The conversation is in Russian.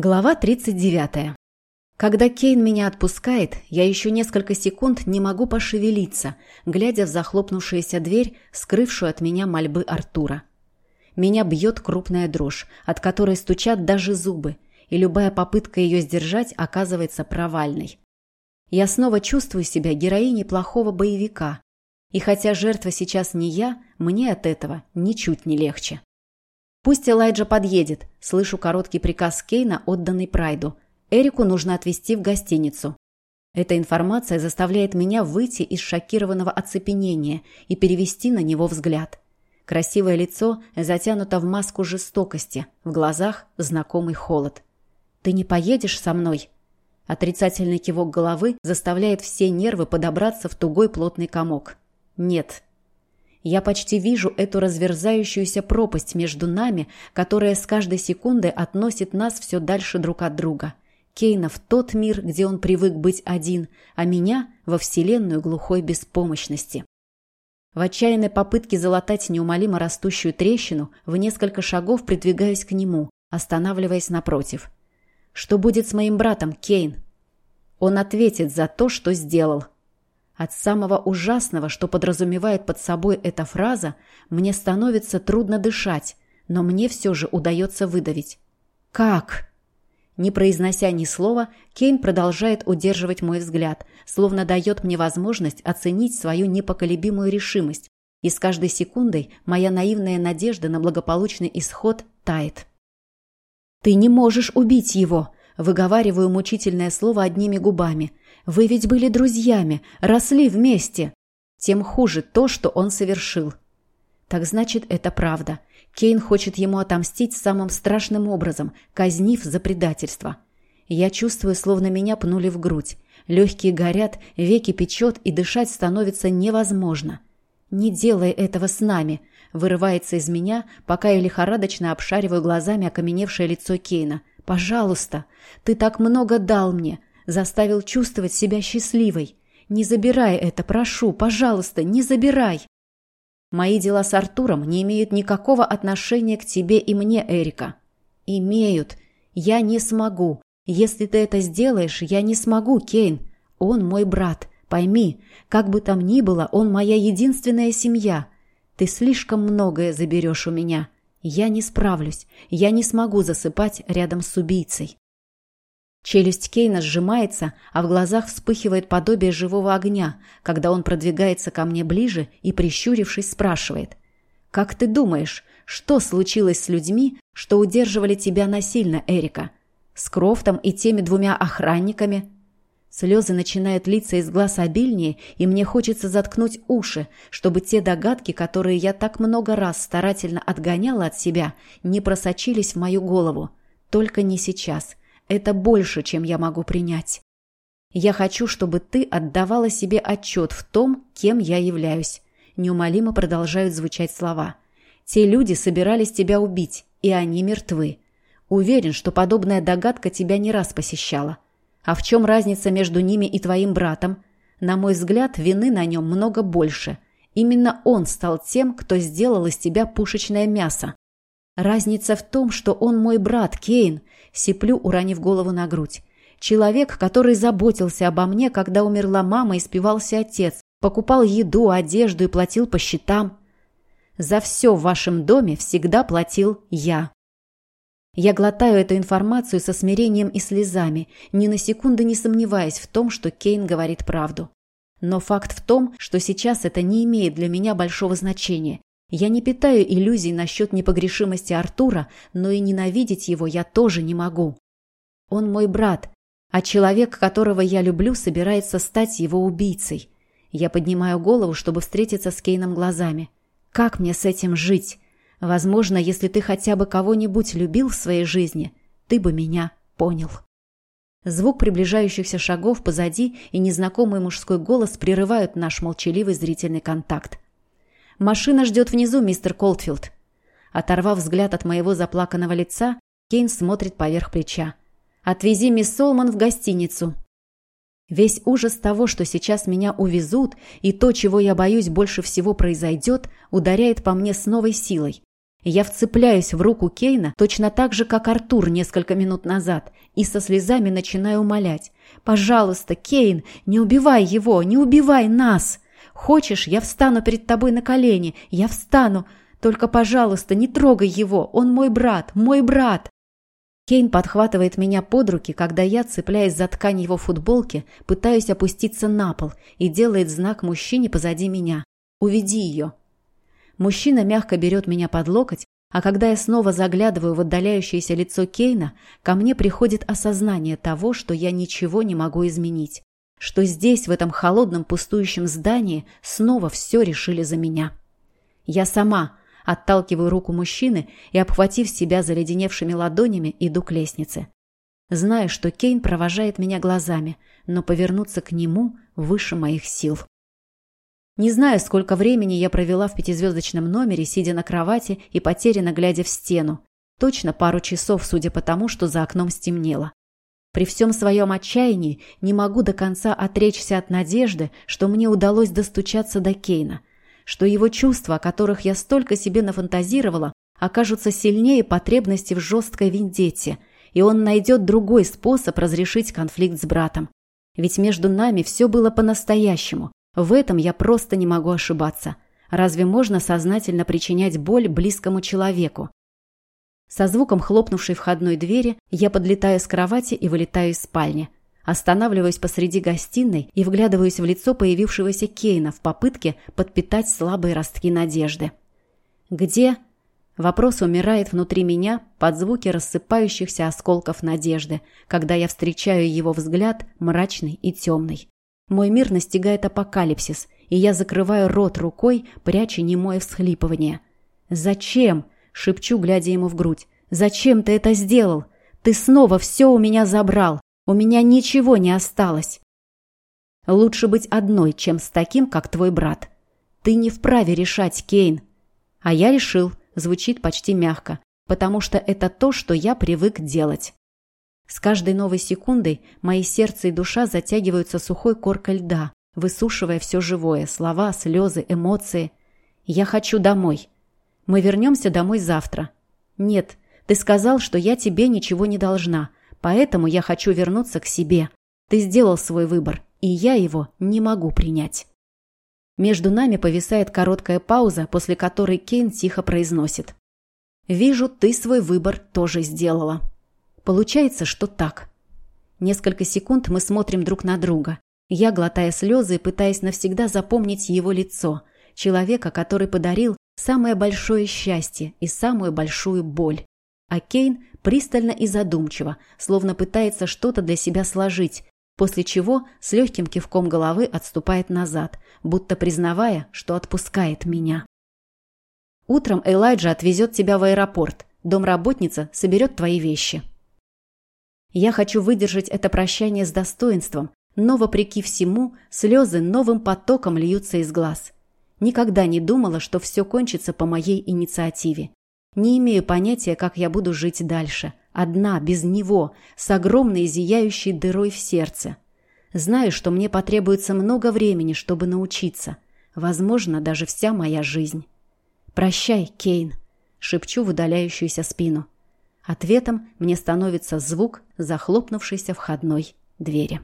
Глава 39. Когда Кейн меня отпускает, я еще несколько секунд не могу пошевелиться, глядя в захлопнувшуюся дверь, скрывшую от меня мольбы Артура. Меня бьет крупная дрожь, от которой стучат даже зубы, и любая попытка ее сдержать оказывается провальной. Я снова чувствую себя героиней плохого боевика, и хотя жертва сейчас не я, мне от этого ничуть не легче. «Пусть Элайджа подъедет», – слышу короткий приказ Кейна, отданный Прайду. «Эрику нужно отвезти в гостиницу». Эта информация заставляет меня выйти из шокированного оцепенения и перевести на него взгляд. Красивое лицо затянуто в маску жестокости, в глазах знакомый холод. «Ты не поедешь со мной?» Отрицательный кивок головы заставляет все нервы подобраться в тугой плотный комок. «Нет, я почти вижу эту разверзающуюся пропасть между нами, которая с каждой секундой относит нас все дальше друг от друга. Кейна в тот мир, где он привык быть один, а меня во вселенную глухой беспомощности. В отчаянной попытке залатать неумолимо растущую трещину, в несколько шагов придвигаюсь к нему, останавливаясь напротив. Что будет с моим братом, Кейн? Он ответит за то, что сделал, от самого ужасного, что подразумевает под собой эта фраза, мне становится трудно дышать, но мне все же удается выдавить. «Как?» Не произнося ни слова, Кейн продолжает удерживать мой взгляд, словно дает мне возможность оценить свою непоколебимую решимость, и с каждой секундой моя наивная надежда на благополучный исход тает. «Ты не можешь убить его!» Выговариваю мучительное слово одними губами. «Вы ведь были друзьями, росли вместе!» Тем хуже то, что он совершил. Так значит, это правда. Кейн хочет ему отомстить самым страшным образом, казнив за предательство. Я чувствую, словно меня пнули в грудь. Легкие горят, веки печет, и дышать становится невозможно. «Не делай этого с нами!» – вырывается из меня, пока я лихорадочно обшариваю глазами окаменевшее лицо Кейна. Пожалуйста, ты так много дал мне, заставил чувствовать себя счастливой. Не забирай это, прошу, пожалуйста, не забирай. Мои дела с Артуром не имеют никакого отношения к тебе и мне, Эрика. Имеют. Я не смогу. Если ты это сделаешь, я не смогу, Кейн. Он мой брат. Пойми, как бы там ни было, он моя единственная семья. Ты слишком многое заберешь у меня. Я не справлюсь. Я не смогу засыпать рядом с убийцей. Челюсть Кейна сжимается, а в глазах вспыхивает подобие живого огня, когда он продвигается ко мне ближе и, прищурившись, спрашивает. «Как ты думаешь, что случилось с людьми, что удерживали тебя насильно, Эрика? С Крофтом и теми двумя охранниками?» Слезы начинают литься из глаз обильнее, и мне хочется заткнуть уши, чтобы те догадки, которые я так много раз старательно отгоняла от себя, не просочились в мою голову. Только не сейчас. Это больше, чем я могу принять. Я хочу, чтобы ты отдавала себе отчет в том, кем я являюсь. Неумолимо продолжают звучать слова. Те люди собирались тебя убить, и они мертвы. Уверен, что подобная догадка тебя не раз посещала. А в чем разница между ними и твоим братом? На мой взгляд, вины на нем много больше. Именно он стал тем, кто сделал из тебя пушечное мясо. Разница в том, что он мой брат, Кейн, сиплю, уронив голову на грудь. Человек, который заботился обо мне, когда умерла мама и спивался отец, покупал еду, одежду и платил по счетам. За все в вашем доме всегда платил я. Я глотаю эту информацию со смирением и слезами, ни на секунду не сомневаясь в том, что Кейн говорит правду. Но факт в том, что сейчас это не имеет для меня большого значения. Я не питаю иллюзий насчет непогрешимости Артура, но и ненавидеть его я тоже не могу. Он мой брат, а человек, которого я люблю, собирается стать его убийцей. Я поднимаю голову, чтобы встретиться с Кейном глазами. Как мне с этим жить? Возможно, если ты хотя бы кого-нибудь любил в своей жизни, ты бы меня понял. Звук приближающихся шагов позади и незнакомый мужской голос прерывают наш молчаливый зрительный контакт. «Машина ждет внизу, мистер Колтфилд». Оторвав взгляд от моего заплаканного лица, Кейн смотрит поверх плеча. «Отвези мисс Солман в гостиницу». Весь ужас того, что сейчас меня увезут, и то, чего я боюсь больше всего произойдет, ударяет по мне с новой силой. Я вцепляюсь в руку Кейна точно так же, как Артур несколько минут назад, и со слезами начинаю умолять. «Пожалуйста, Кейн, не убивай его, не убивай нас! Хочешь, я встану перед тобой на колени, я встану, только, пожалуйста, не трогай его, он мой брат, мой брат!» Кейн подхватывает меня под руки, когда я, цепляясь за ткань его футболки, пытаюсь опуститься на пол и делает знак мужчине позади меня. «Уведи ее!» Мужчина мягко берет меня под локоть, а когда я снова заглядываю в отдаляющееся лицо Кейна, ко мне приходит осознание того, что я ничего не могу изменить. Что здесь, в этом холодном пустующем здании, снова все решили за меня. Я сама, Отталкиваю руку мужчины и, обхватив себя заледеневшими ладонями, иду к лестнице. Знаю, что Кейн провожает меня глазами, но повернуться к нему выше моих сил. Не знаю, сколько времени я провела в пятизвездочном номере, сидя на кровати и потерянно глядя в стену. Точно пару часов, судя по тому, что за окном стемнело. При всем своем отчаянии не могу до конца отречься от надежды, что мне удалось достучаться до Кейна что его чувства, о которых я столько себе нафантазировала, окажутся сильнее потребности в жесткой вендетте, и он найдет другой способ разрешить конфликт с братом. Ведь между нами все было по-настоящему. В этом я просто не могу ошибаться. Разве можно сознательно причинять боль близкому человеку? Со звуком хлопнувшей входной двери я подлетаю с кровати и вылетаю из спальни. Останавливаюсь посреди гостиной и вглядываюсь в лицо появившегося Кейна в попытке подпитать слабые ростки надежды. «Где?» Вопрос умирает внутри меня под звуки рассыпающихся осколков надежды, когда я встречаю его взгляд мрачный и темный. Мой мир настигает апокалипсис, и я закрываю рот рукой, пряча немое всхлипывание. «Зачем?» — шепчу, глядя ему в грудь. «Зачем ты это сделал? Ты снова все у меня забрал. У меня ничего не осталось. Лучше быть одной, чем с таким, как твой брат. Ты не вправе решать, Кейн. А я решил, звучит почти мягко, потому что это то, что я привык делать. С каждой новой секундой мои сердце и душа затягиваются сухой коркой льда, высушивая все живое, слова, слезы, эмоции. Я хочу домой. Мы вернемся домой завтра. Нет, ты сказал, что я тебе ничего не должна, Поэтому я хочу вернуться к себе. Ты сделал свой выбор, и я его не могу принять. Между нами повисает короткая пауза, после которой Кейн тихо произносит. «Вижу, ты свой выбор тоже сделала». Получается, что так. Несколько секунд мы смотрим друг на друга. Я, глотая слезы, пытаясь навсегда запомнить его лицо, человека, который подарил самое большое счастье и самую большую боль. А Кейн пристально и задумчиво, словно пытается что-то для себя сложить, после чего с легким кивком головы отступает назад, будто признавая, что отпускает меня. Утром Элайджа отвезет тебя в аэропорт. Домработница соберет твои вещи. Я хочу выдержать это прощание с достоинством, но, вопреки всему, слезы новым потоком льются из глаз. Никогда не думала, что все кончится по моей инициативе. Не имею понятия, как я буду жить дальше. Одна, без него, с огромной зияющей дырой в сердце. Знаю, что мне потребуется много времени, чтобы научиться. Возможно, даже вся моя жизнь. «Прощай, Кейн», — шепчу в удаляющуюся спину. Ответом мне становится звук захлопнувшейся входной двери.